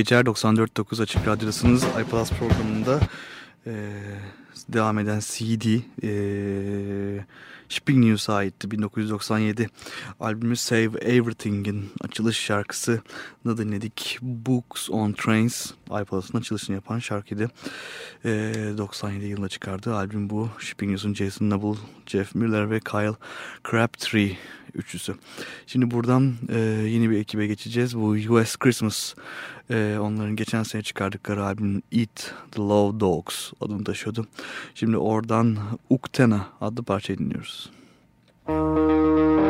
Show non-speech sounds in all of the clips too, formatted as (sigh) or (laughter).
geceler 94.9 Açık Radyo'dasınız. iPlus programında e, devam eden CD e, Shipping News'a aitti 1997 albümü Save Everything'in açılış şarkısı da dinledik. Books on Trains iPlus'ın açılışını yapan şarkıydı. E, 97 yılında çıkardığı albüm bu. Shipping News'un Jason Noble, Jeff Miller ve Kyle Crabtree üçlüsü. Şimdi buradan e, yeni bir ekibe geçeceğiz. Bu US Christmas e, onların geçen sene çıkardıkları albüm Eat the Love Dogs adını taşıyordu. Şimdi oradan Uktena adlı parçayı dinliyoruz. Müzik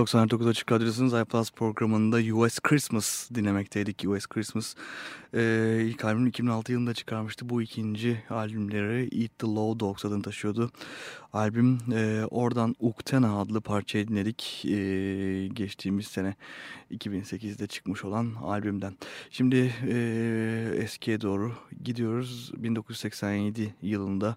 99 Açık Radyosu'nun iPlus programında US Christmas dinlemekteydik. US Christmas ee, ilk albüm 2006 yılında çıkarmıştı. Bu ikinci albümleri Eat the Low Dogs adını taşıyordu. Albüm e, oradan Uktena adlı parçayı dinledik. E, geçtiğimiz sene 2008'de çıkmış olan albümden. Şimdi e, eskiye doğru gidiyoruz. 1987 yılında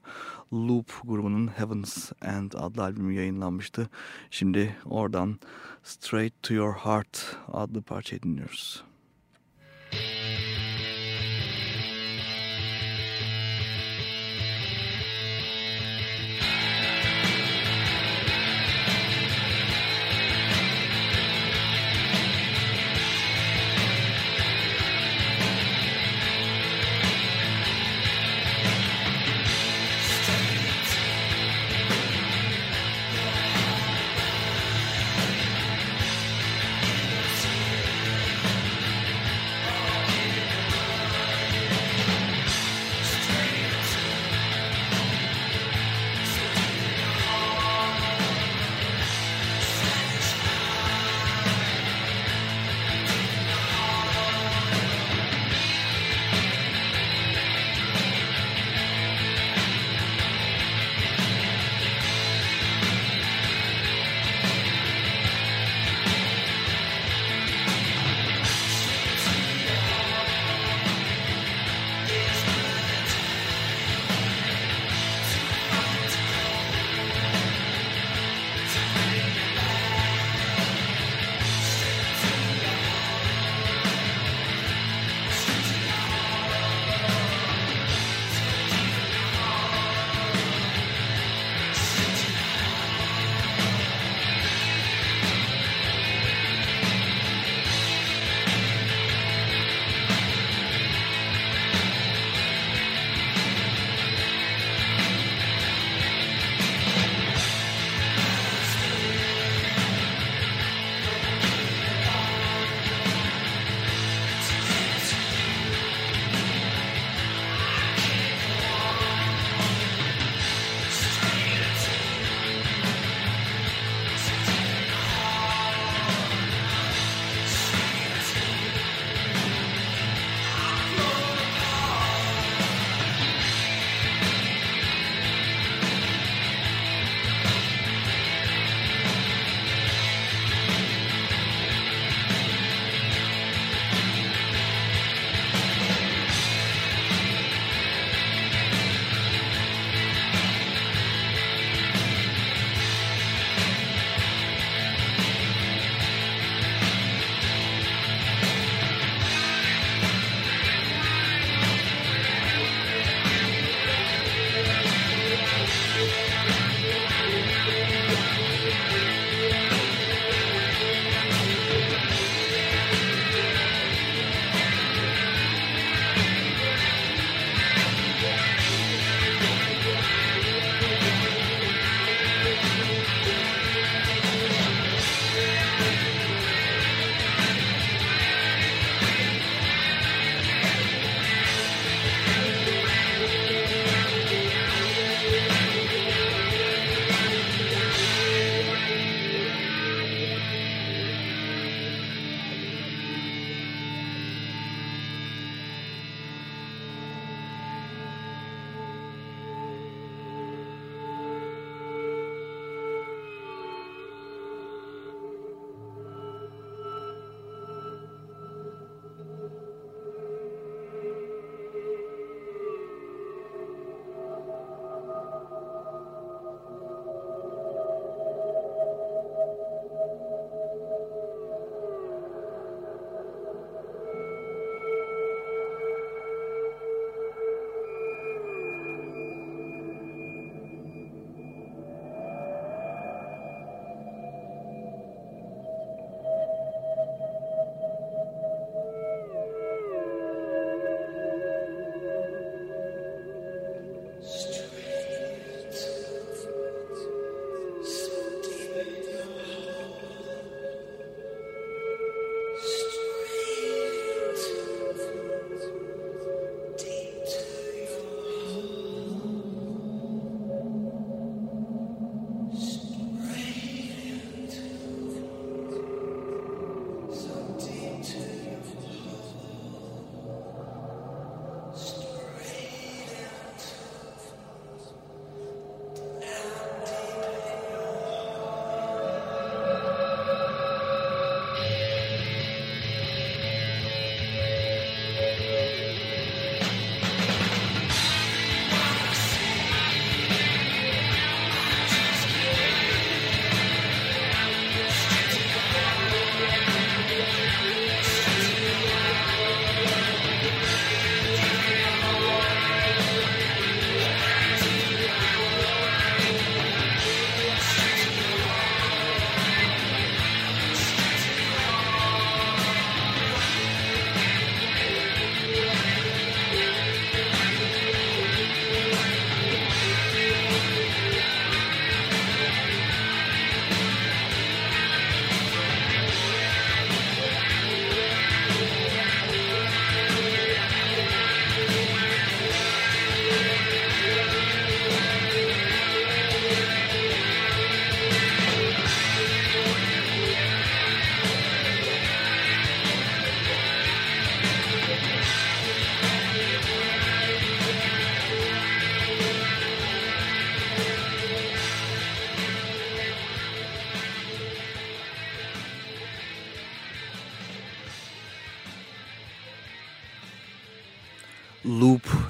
Loop grubunun Heavens End adlı albümü yayınlanmıştı. Şimdi oradan Straight to Your Heart adlı parçayı dinliyoruz.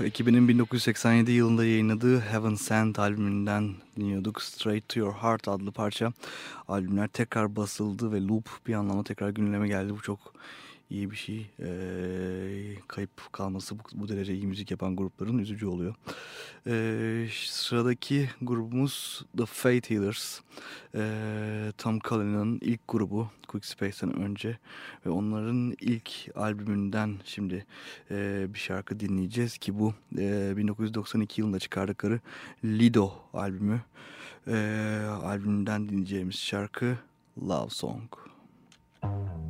Ekibinin 1987 yılında yayınladığı Heaven Sent albümünden dinliyorduk. Straight to Your Heart adlı parça. Albümler tekrar basıldı ve loop bir anlamda tekrar gündeme geldi. Bu çok iyi bir şey. Ee, kayıp kalması bu, bu derece iyi müzik yapan grupların üzücü oluyor. Ee, sıradaki grubumuz The Fate Healers. Ee, Tom Cullen'ın ilk grubu Quick Space'ten önce ve onların ilk albümünden şimdi e, bir şarkı dinleyeceğiz ki bu e, 1992 yılında çıkardıkları Lido albümü. E, albümünden dinleyeceğimiz şarkı Love Song. Told you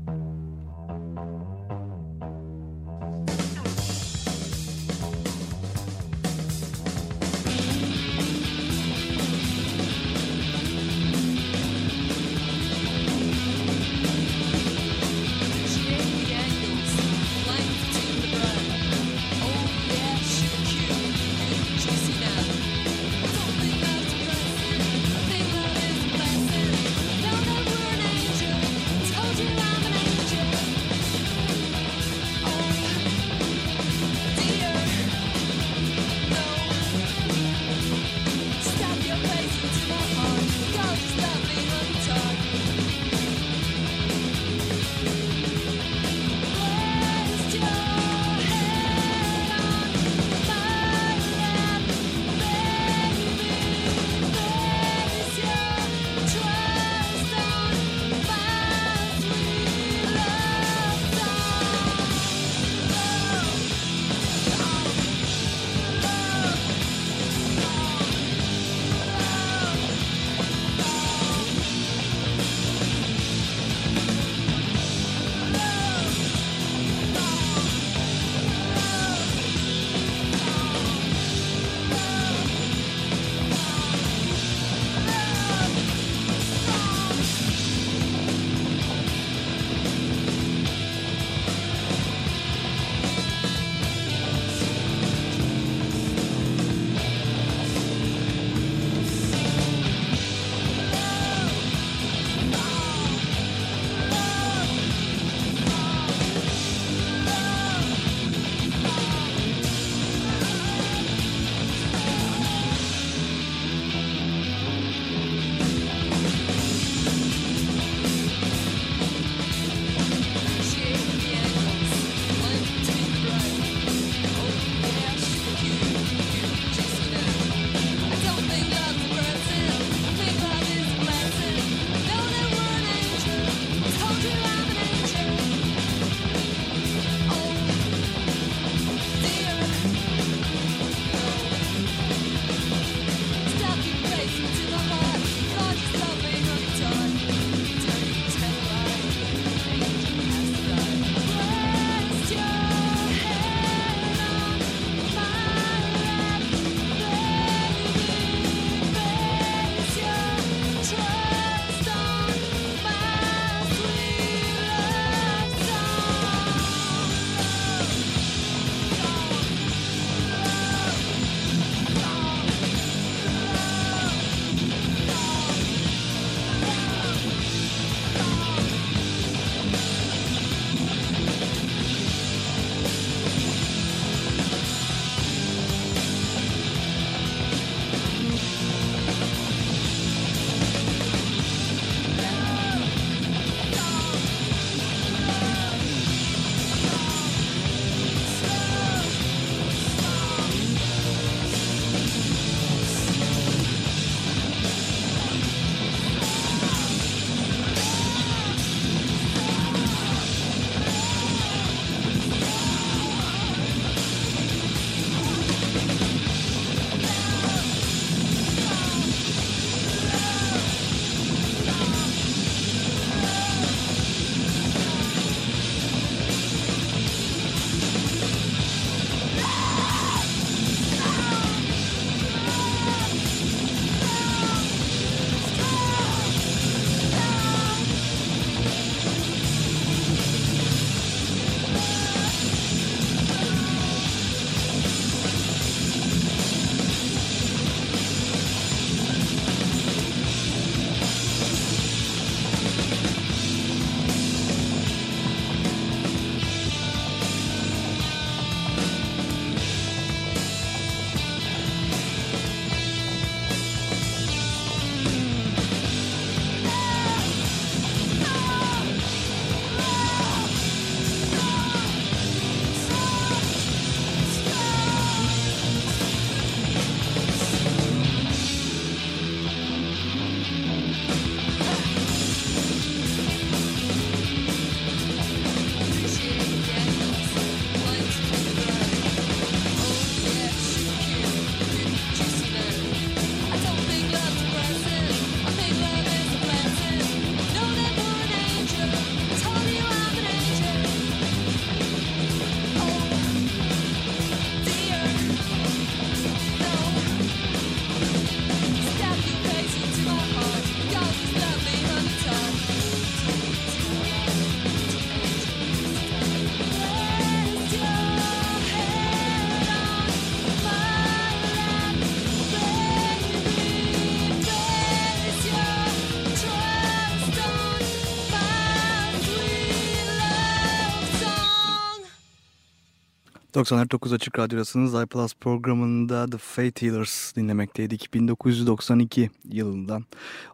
94.9 Açık Radyo'dasınız. iPlus programında The Fate Healers dinlemekteydik. 1992 yılından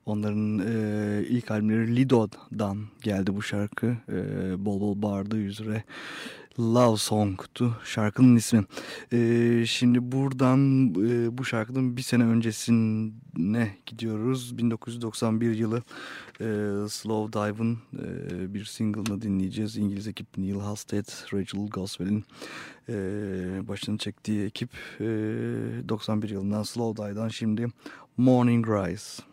onların e, ilk albümleri Lido'dan geldi bu şarkı. E, bol bol bağırdığı üzere Love Song'tu şarkının ismi. Ee, şimdi buradan e, bu şarkının bir sene öncesine gidiyoruz. 1991 yılı e, Slow Dive'ın e, bir single'ını dinleyeceğiz. İngiliz ekip Neil Halstead, Rachel Goswell'in e, başını çektiği ekip e, 91 yılından Slow Dive'dan şimdi Morning Rise.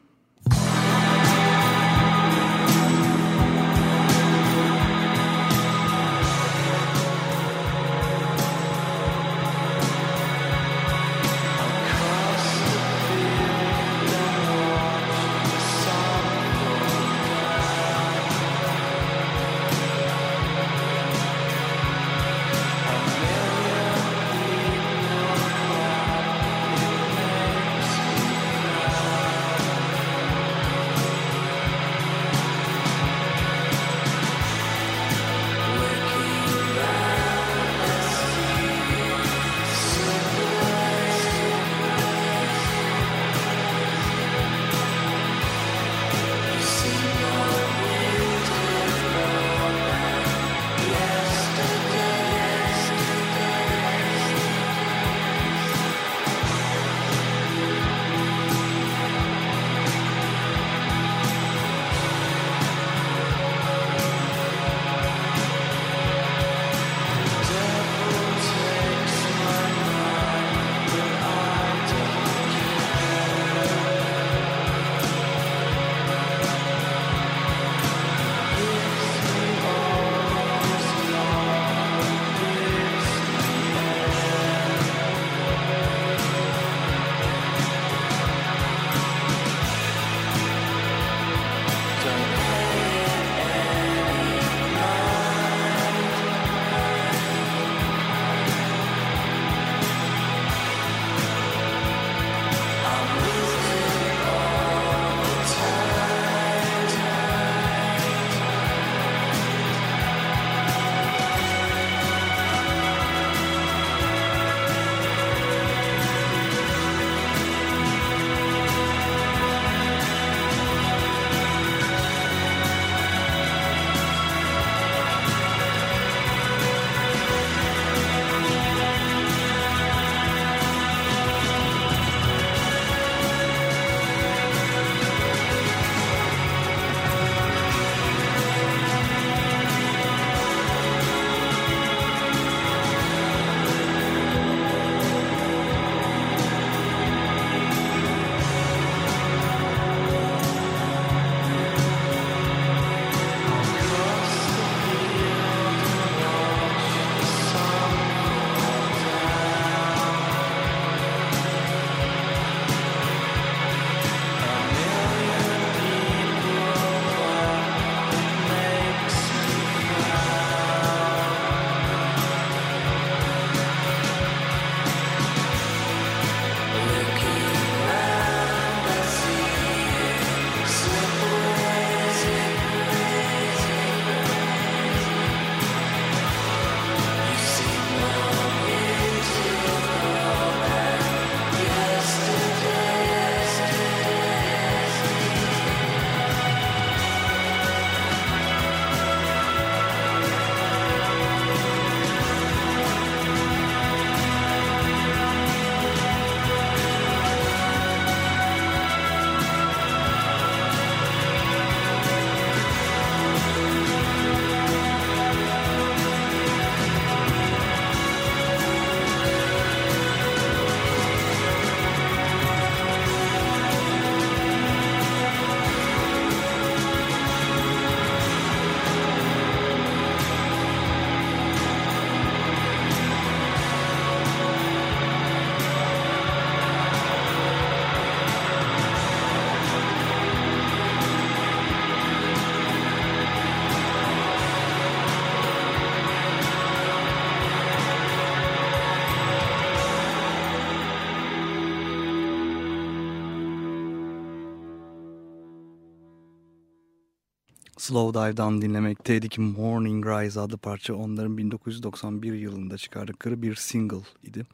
Slow Dive'dan dinlemekteydik. Morning Rise adlı parça onların 1991 yılında çıkardıkları bir single idi.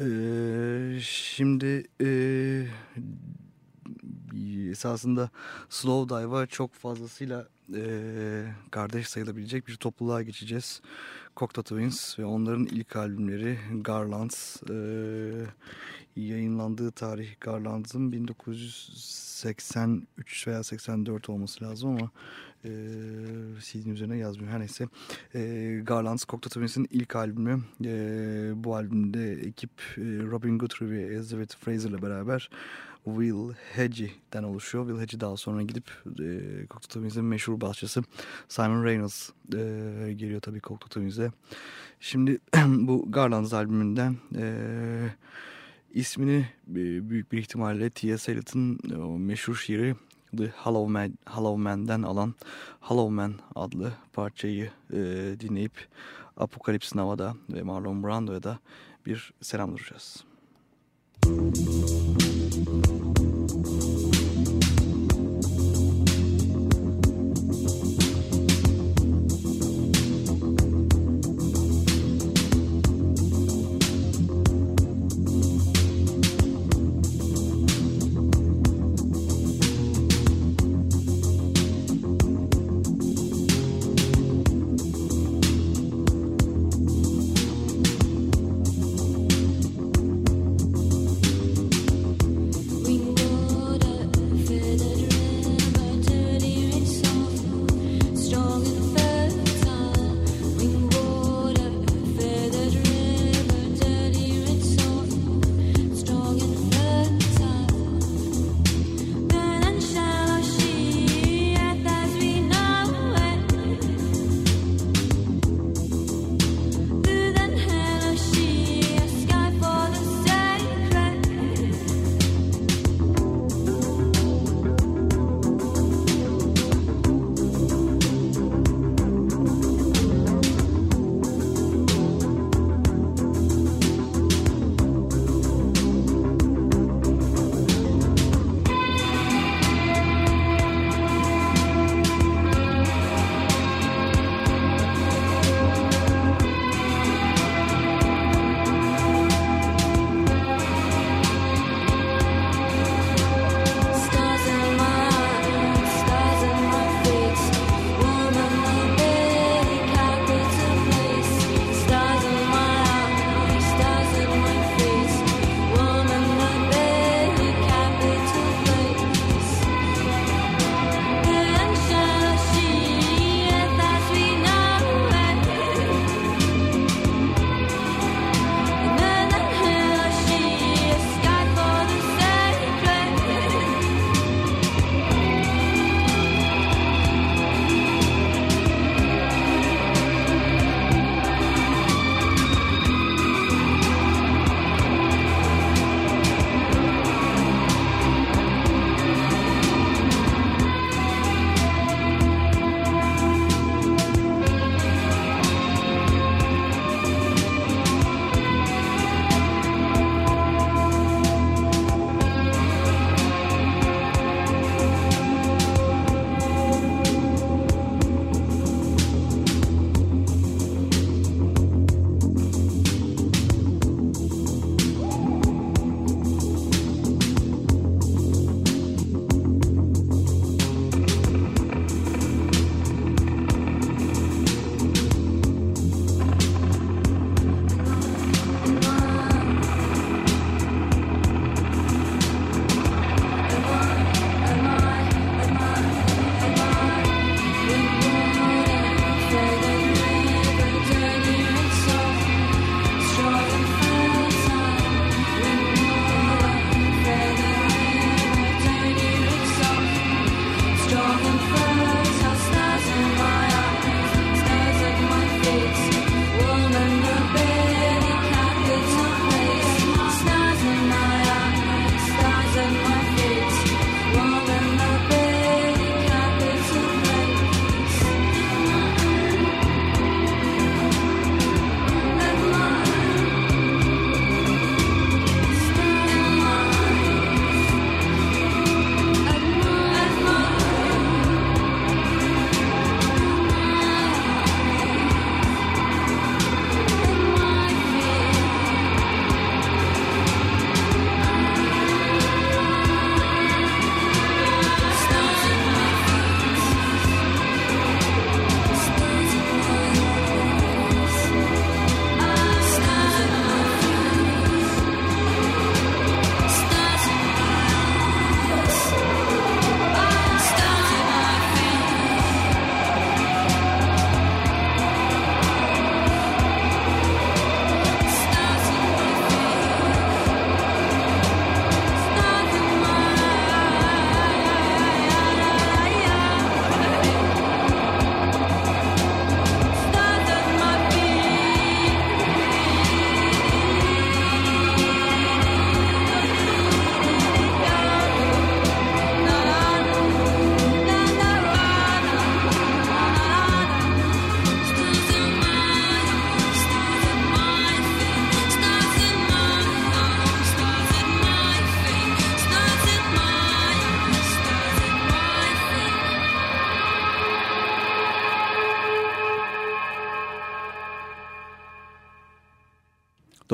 Ee, şimdi e, esasında Slow Dive'a çok fazlasıyla e, kardeş sayılabilecek bir topluluğa geçeceğiz. Cocteau Twins ve onların ilk albümleri Garlands e, yayınlandığı tarih Garlands'ın 1983 veya 84 olması lazım ama e, CD'nin üzerine yazmıyor. Her neyse e, Garlands Cocteau Twins'in ilk albümü. E, bu albümde ekip e, Robin Guthrie ve Elizabeth Fraser'la beraber Will Hedgie'den oluşuyor. Will Hedgie daha sonra gidip e, Cocteau Twins'in meşhur basçısı Simon Reynolds e, geliyor tabii Cocteau Twins'e. Şimdi (clears throat) bu Garlands albümünden e, ismini e, büyük bir ihtimalle T.S. Eliot'ın o meşhur şiiri The Hollow, Man, Hollow Man'den alan Hollow Man adlı parçayı e, dinleyip Apokalips Nava'da ve Marlon Brando'ya da bir selam duracağız. Müzik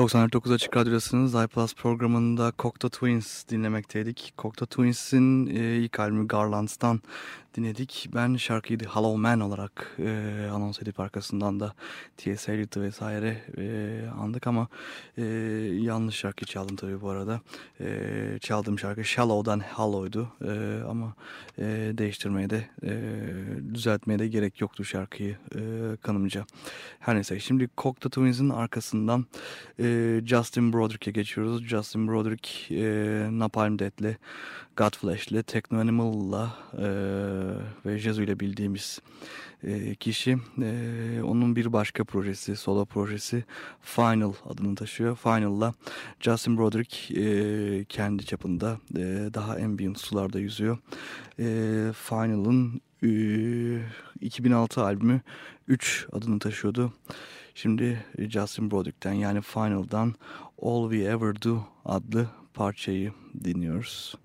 94.9 Açık Radyo'dasınız. iPlus programında Cocteau Twins dinlemekteydik. Cocteau Twins'in e, ilk albümü Garlands'tan dinledik. Ben şarkıyı The Hollow Man olarak e, anons edip arkasından da T.S. Eliot'ı vesaire e, andık ama e, yanlış şarkı çaldım tabii bu arada. E, çaldığım şarkı Shallow'dan Hollow'du e, ama e, değiştirmeye de e, düzeltmeye de gerek yoktu şarkıyı e, kanımca. Her neyse şimdi Cocteau Twins'in arkasından e, Justin Broderick'e geçiyoruz. Justin Broderick e, Napalm Death'le Godflesh'le, Techno Animal'la e, ve Jezu ile bildiğimiz e, kişi. E, onun bir başka projesi, solo projesi Final adını taşıyor. Final'la Justin Broderick e, kendi çapında e, daha ambient sularda yüzüyor. E, Final'ın e, 2006 albümü 3 adını taşıyordu. Şimdi Justin Broderick'ten yani Final'dan All We Ever Do adlı parçayı dinliyoruz.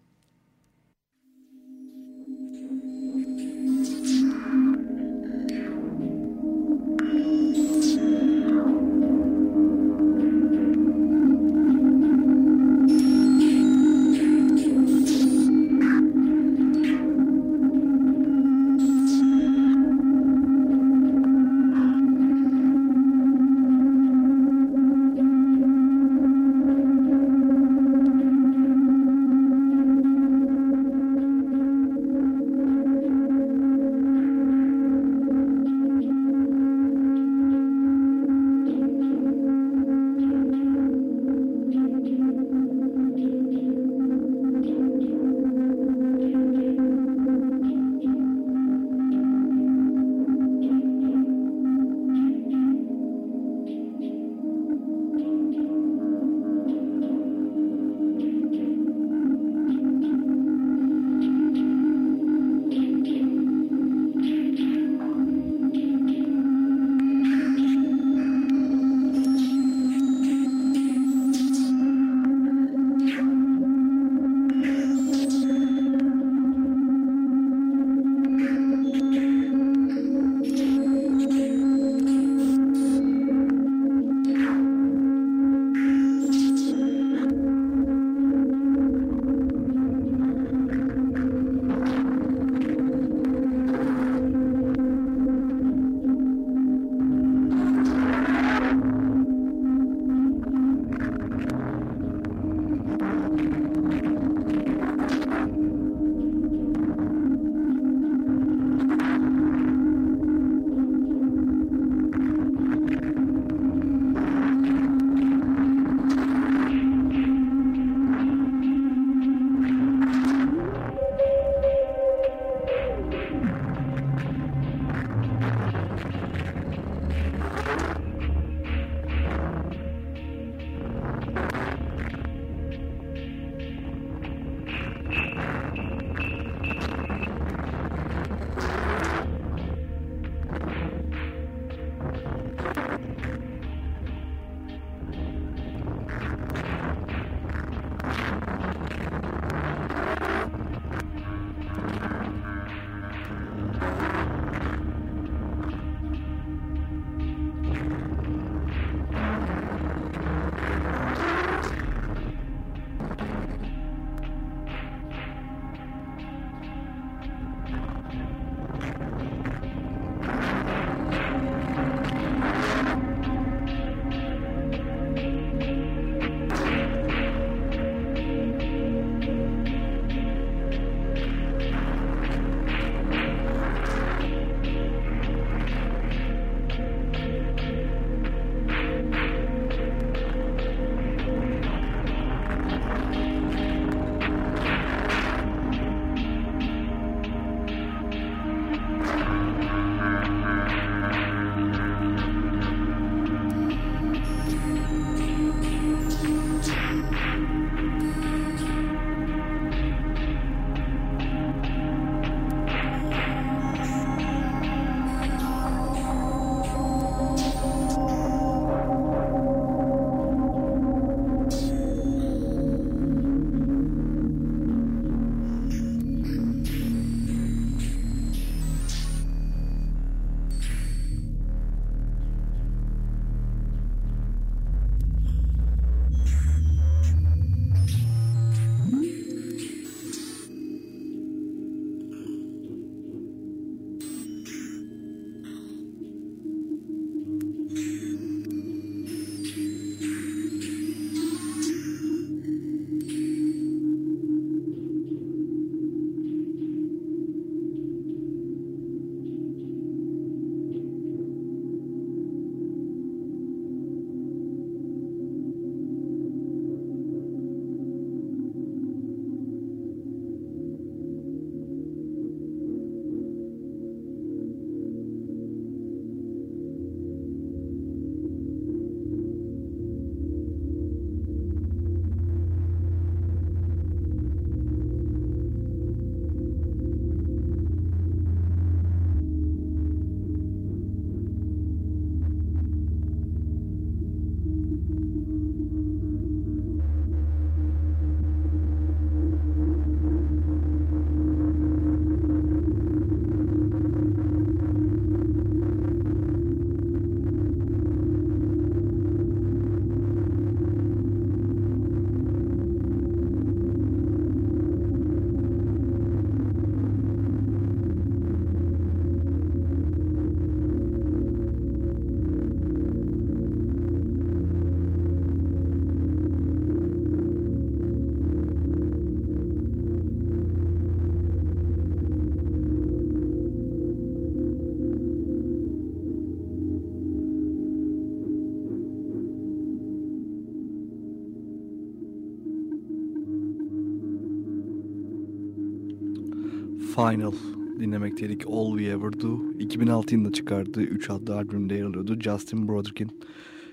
Final dinlemekteydik. All We Ever Do. 2006 yılında çıkardığı 3 adlı albümde yer alıyordu. Justin Broderick'in.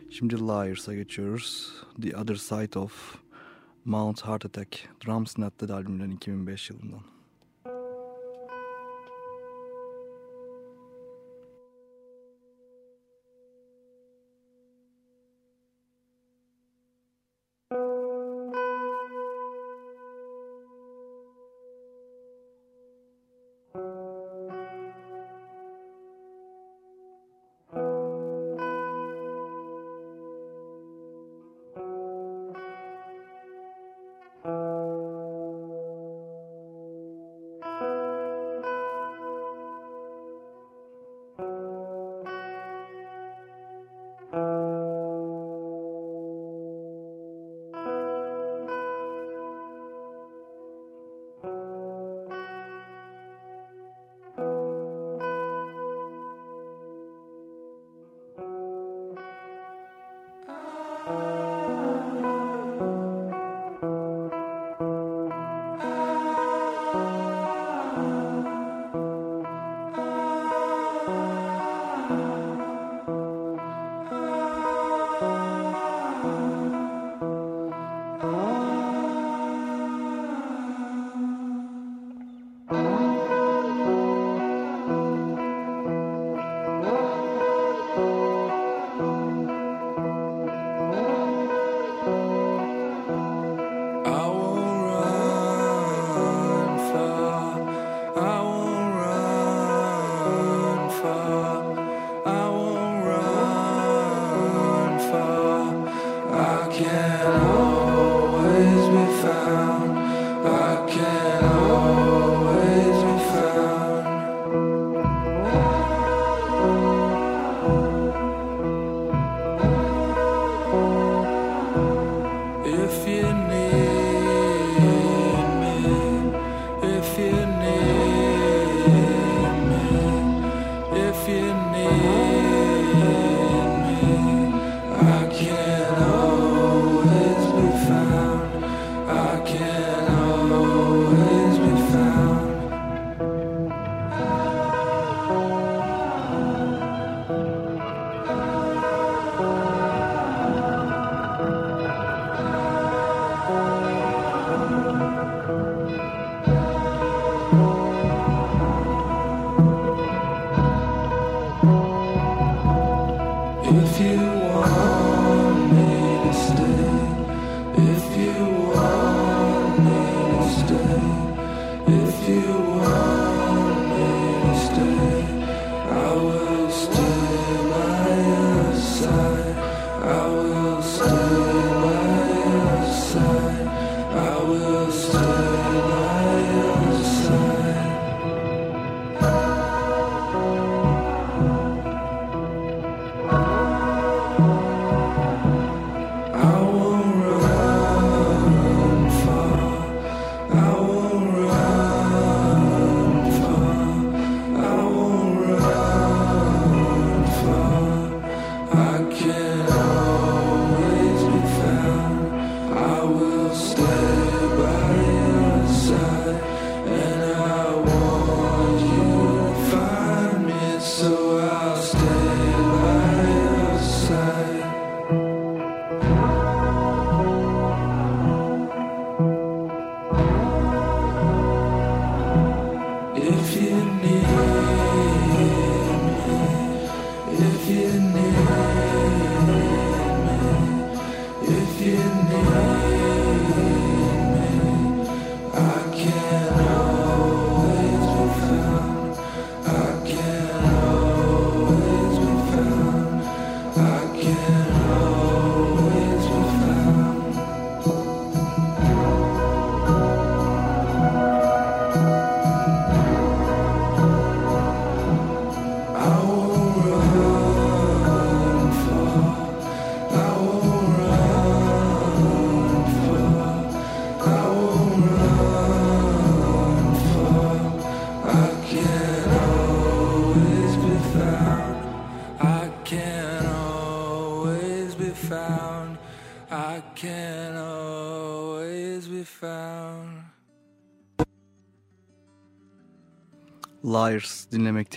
Şimdi Liars'a geçiyoruz. The Other Side of Mount Heart Attack. Drums Nut'ta albümden 2005 yılından.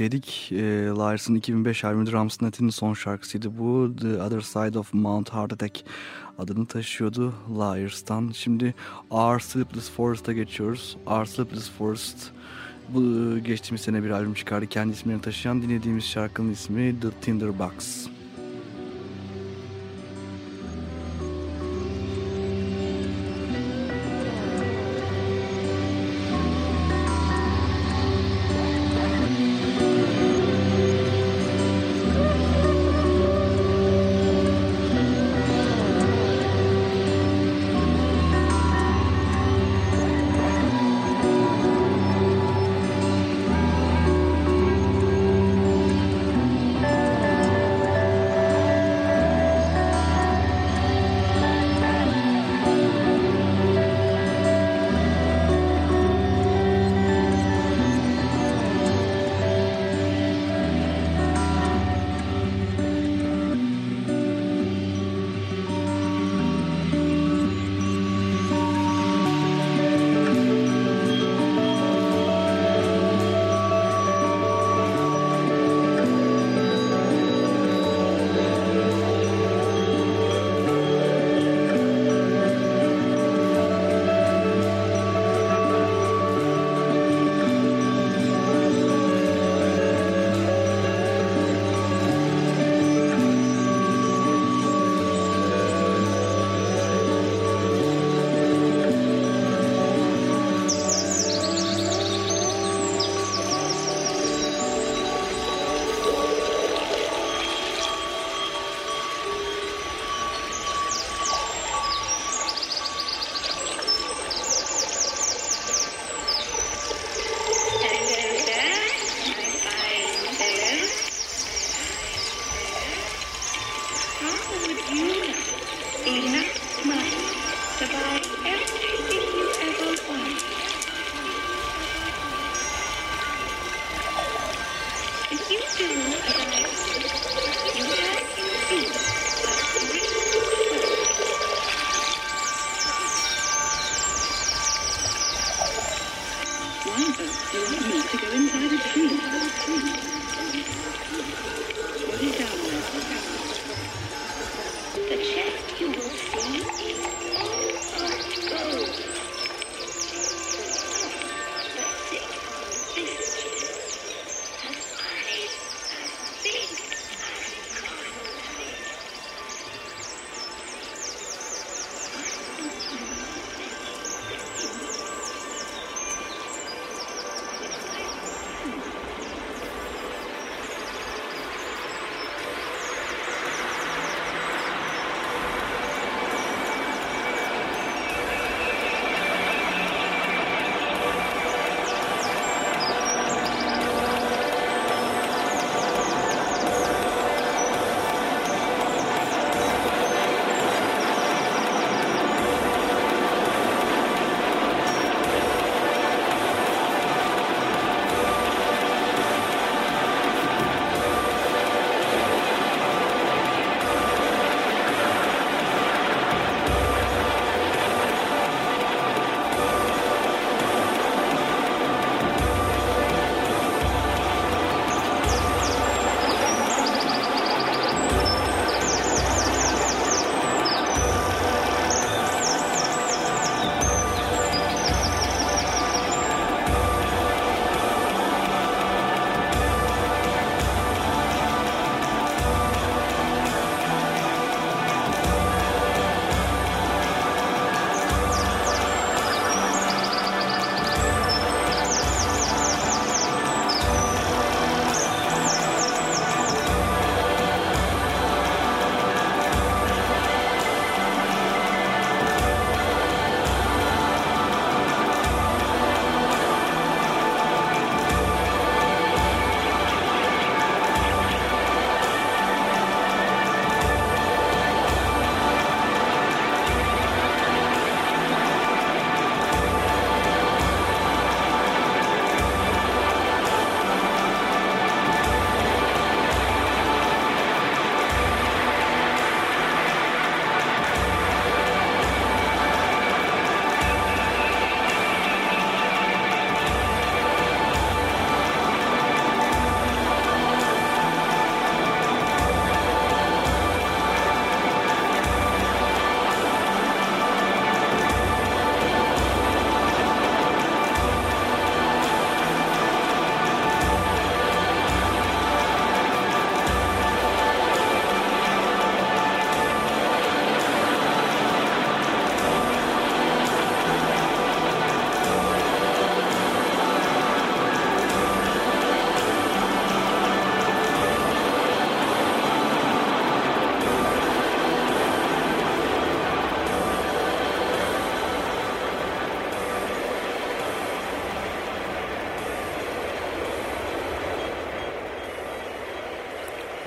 Liars dinlemekteydik. E, Liars'ın 2005 albümü Drums Nut'in son şarkısıydı bu. The Other Side of Mount Heart Attack adını taşıyordu Liars'tan. Şimdi Our Sleepless Forest'a geçiyoruz. Our Sleepless Forest bu geçtiğimiz sene bir albüm çıkardı. Kendi isimlerini taşıyan dinlediğimiz şarkının ismi The Tinderbox. the chest you will see is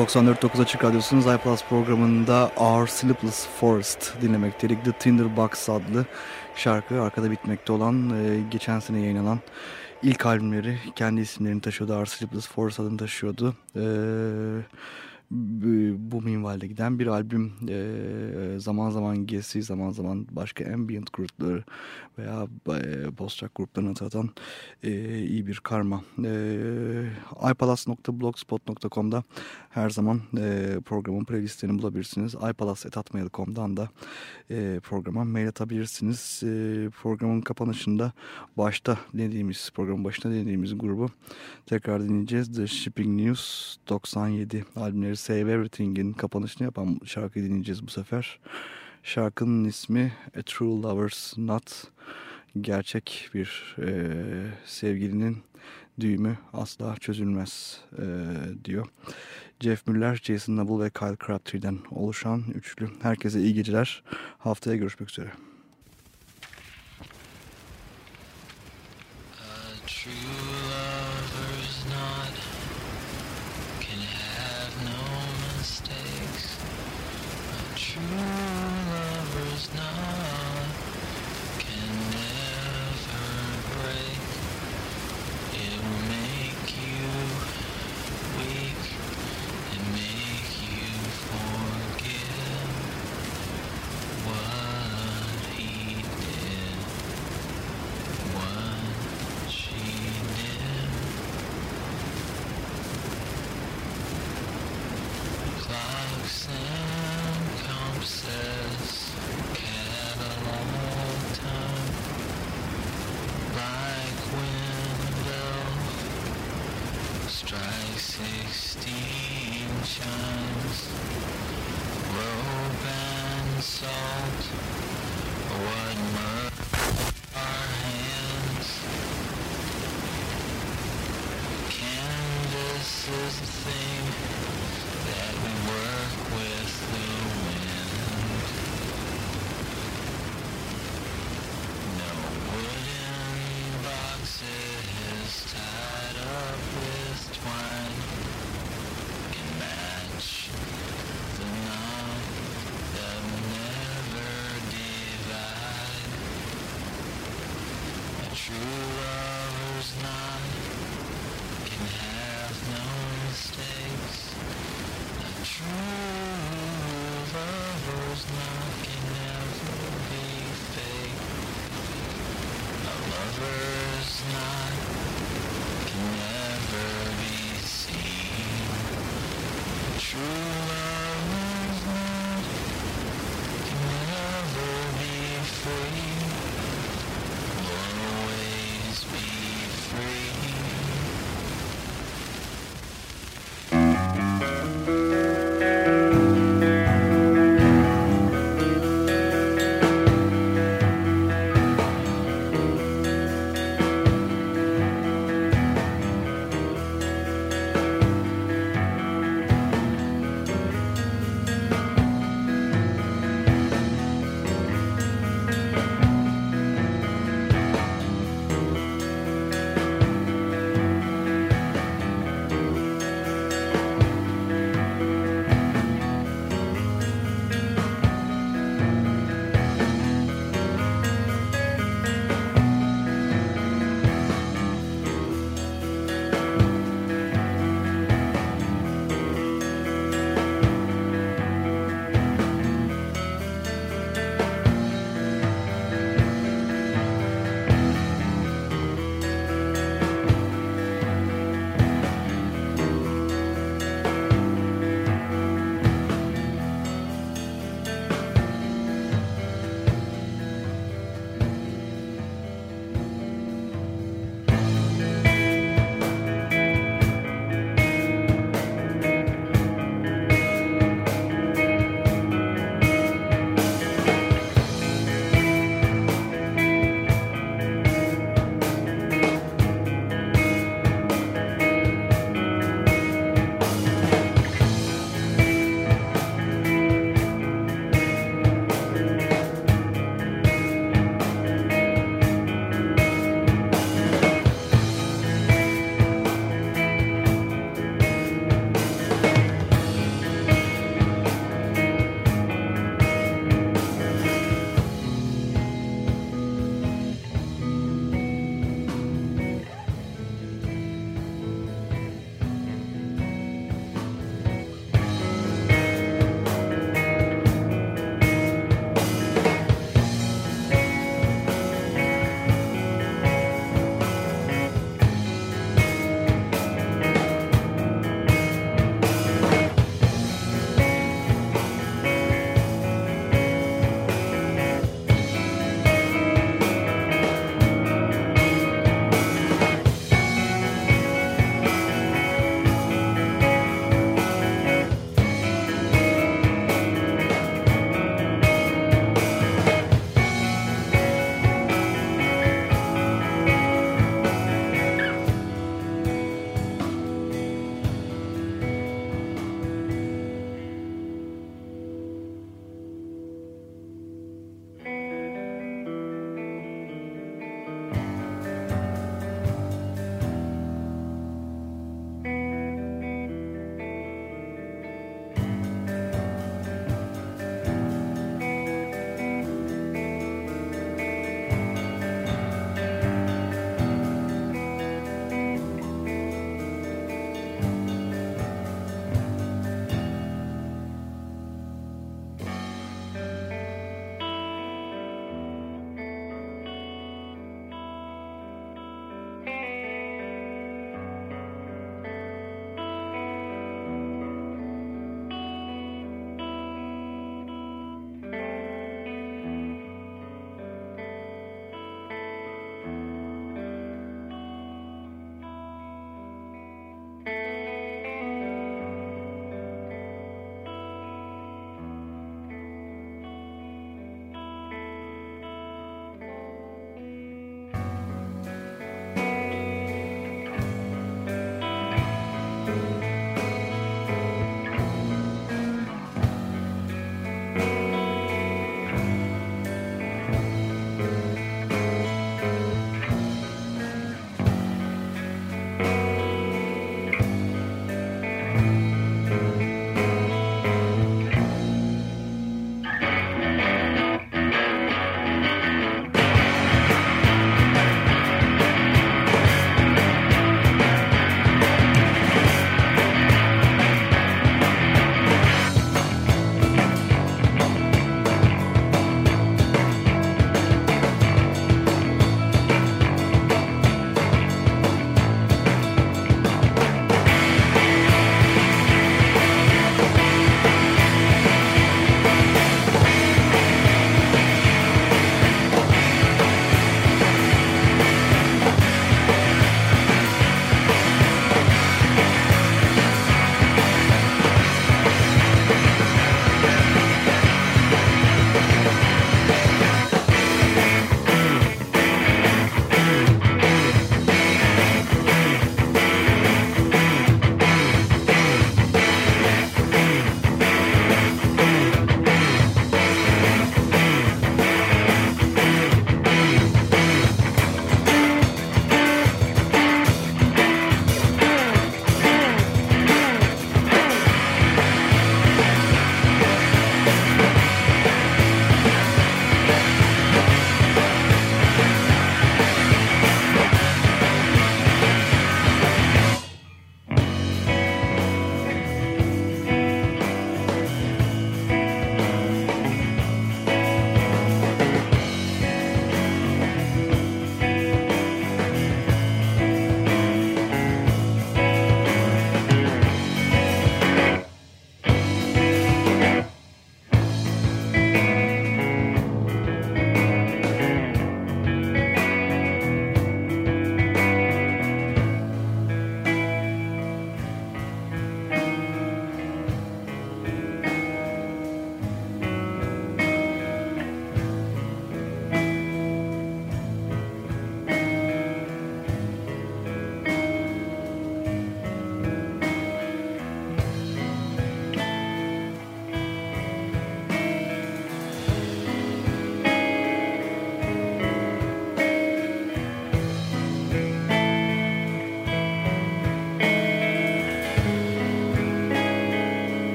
94.9 Açık Radyosu'nun iPlus programında Our Sleepless Forest dinlemekteydik. The Tinderbox adlı şarkı arkada bitmekte olan e, geçen sene yayınlanan ilk albümleri kendi isimlerini taşıyordu. Our Sleepless Forest adını taşıyordu. Eee bu minvalde giden bir albüm e, zaman zaman Gesi zaman zaman başka ambient grupları veya e, post-rock gruplarını tanıtan e, iyi bir karma. E, ipalas.blogspot.com'da her zaman e, programın playlistlerini bulabilirsiniz. ipalas.atmail.com'dan da e, programa mail atabilirsiniz. E, programın kapanışında başta dediğimiz programın başında dediğimiz grubu tekrar dinleyeceğiz. The Shipping News 97 albümleri Save Everything'in kapanışını yapan şarkıyı dinleyeceğiz bu sefer. Şarkının ismi A True Lover's Not. Gerçek bir e, sevgilinin düğümü asla çözülmez e, diyor. Jeff Müller, Jason Noble ve Kyle Crabtree'den oluşan üçlü. Herkese iyi geceler. Haftaya görüşmek üzere.